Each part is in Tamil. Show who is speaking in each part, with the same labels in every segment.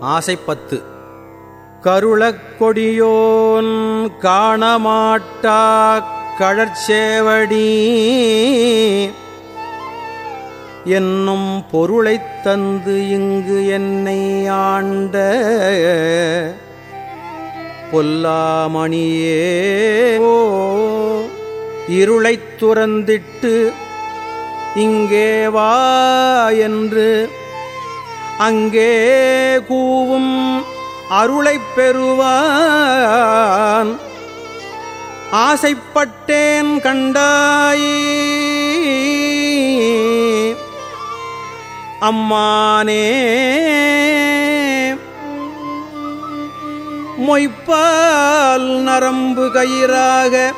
Speaker 1: ஆசைப்பத்து. கருளக்கொடியோன் காணமாட்டா கழற்சேவடி. என்னும் பொருளைத் தந்து இங்கு என்னை ஆண்ட. பொல்லாமணியே ஓ இருளைத் துறந்திட்டு இங்கே வா என்று அங்கே கூவும் அருளைப் பெறுவான். ஆசைப்பட்டேன் கண்டாய். அம்மானே. மொய்ப்பால் நரம்பு கயிறாக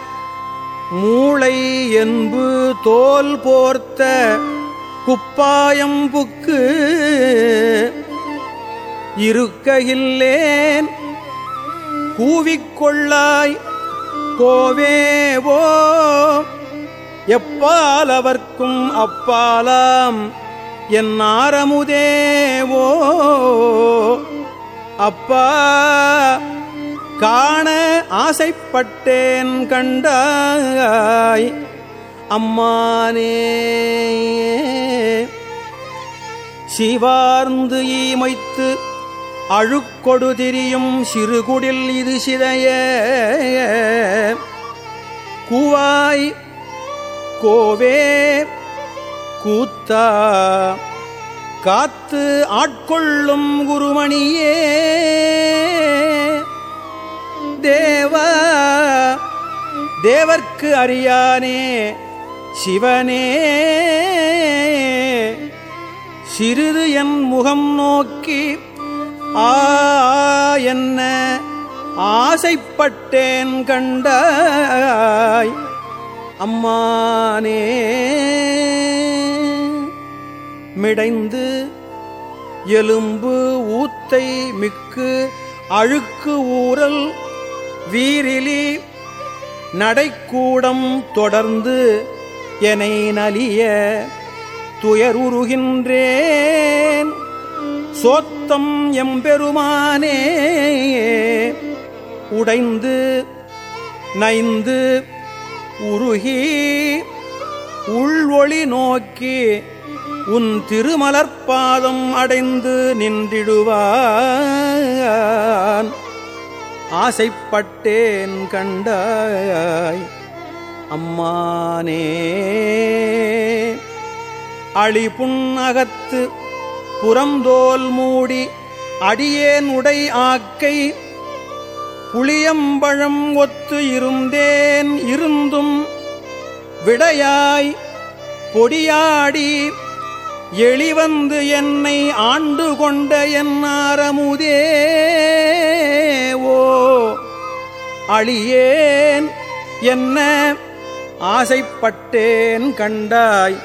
Speaker 1: மூளை என்பு தோல் போர்த்த குப்பாயம்புக்கு இருக்கையில்லேன். கூவிக்கொள்ளாய் கோவேவோ எப்பால் அவர்க்கும் அப்பாலாம் என் ஆரமுதேவோ. அப்பா காண ஆசைப்பட்டேன் கண்டாய். அம்மானே. சிவார்ந்து ஈமைத்து அழுக்கொடு திரியும் சிறுகுடில் இது சிதைய. குவாய் கோவே கூத்தா. காத்து ஆட்கொள்ளும் குருமணியே. தேவா தேவர்க்கு அறியானே. சிவனே சிறிது என் முகம் நோக்கி ஆ என்ன ஆசைப்பட்டேன் கண்டாய் அம்மானே. மிடைந்து எலும்பு ஊத்தை மிக்கு அழுக்கு ஊரல் வீரிலி நடைக்கூடம் தொடர்ந்து எனை நலிய துயருருகின்றேன் சோத்தம் எம்பெருமானே உடைந்து நைந்து உருகி உள்வொளி நோக்கி உன் திருமலர்பாதம் அடைந்து நின்றிடுவான். ஆசைப்பட்டேன் கண்டாய். அம்மானே. அழிபுண்ணகத்து புறந்தோல் மூடி அடியேன் உடை ஆக்கை புளியம்பழம் ஒத்து இருந்தேன் இருந்தும் விடையாய் பொடியாடி எளிவந்து என்னை ஆண்டு கொண்ட என் ஆரமுதே. ஓ அழியேன் என்ன ஆசைப்பட்டேன் கண்டாய்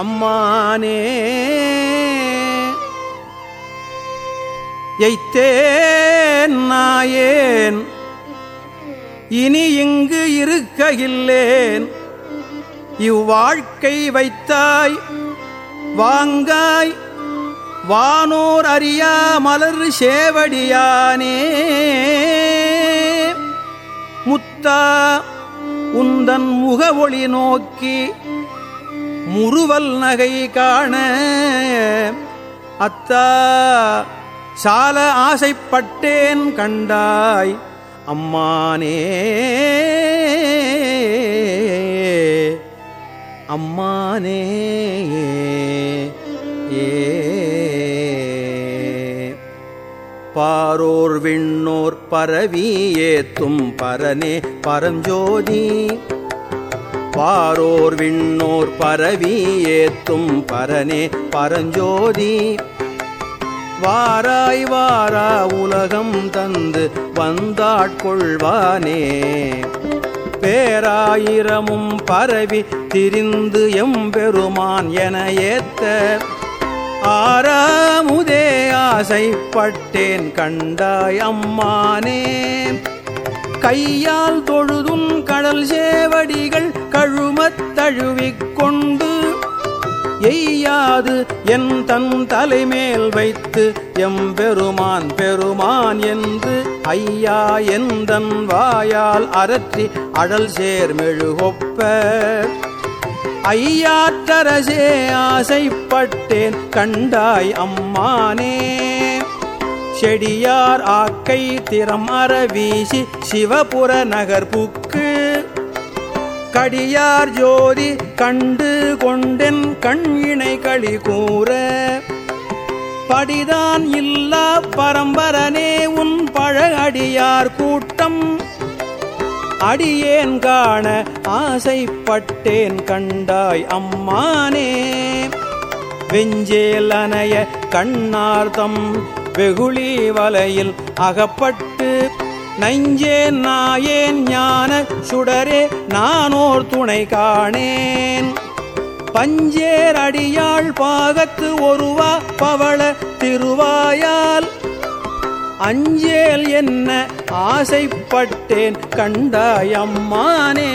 Speaker 1: அம்மானே. எய்த்தேன் நாயேன் இனி இங்கு இருக்கையில்லேன். இவ்வாழ்க்கை வைத்தாய் வாங்காய் வானோர் அறியா மலர் சேவடியானே. முத்தா உந்தன் முகவொளி நோக்கி முறுவல் நகை காண. அத்தா சால ஆசைப்பட்டேன் கண்டாய் அம்மானே. அம்மானே. ஏ பாரோர் விண்ணோர் பரவி ஏத்தும் பரனே பரஞ்சோதி. பாரோர் விண்ணோர் பரவி ஏத்தும் பரனே பரஞ்சோதி. வாராய் வாரா உலகம் தந்து வந்தாட்கொள்வானே பேராயிரமும் பரவி திரிந்து எம்பெருமான் என ஏத்த. ஆறாம் ஆசைப்பட்டேன் கண்டாய் அம்மானே. கையால் தொழுதும் கடல் சேவடிகள் கழுமத் தழுவிக்கொண்டு எய்யாது என் தன் தலைமேல் வைத்து எம்பெருமான் பெருமான் என்று ஐயா எந்தன் வாயால் அரற்றி அடல் சேர்மெழுகொப்ப ஐயாற்றரசே ஆசைப்பட்டேன். கண்டாய் அம்மானே. செடியார் ஆக்கை திறம் அறவீசி சிவபுர நகர்புக்கு கடியார் ஜோதி கண்டு கொண்டென் கண் இணை களி கூற. படிதான் இல்லா பரம்பரனே உன் பழகடியார் கூட்டம். அடியேன் காண ஆசைப்பட்டேன் கண்டாய் அம்மானே. வெஞ்சேல் அணைய கண்ணார்த்தம் வெகுளி வலையில் அகப்பட்டு நஞ்சேன் நாயேன் ஞான சுடரே நானோர் துணை காணேன். பஞ்சேர் அடியாள் பாகத்து ஒருவா பவள திருவாயால் அஞ்சேல் என்ன ஆசைப்பட்டேன் கண்டாயம்மானே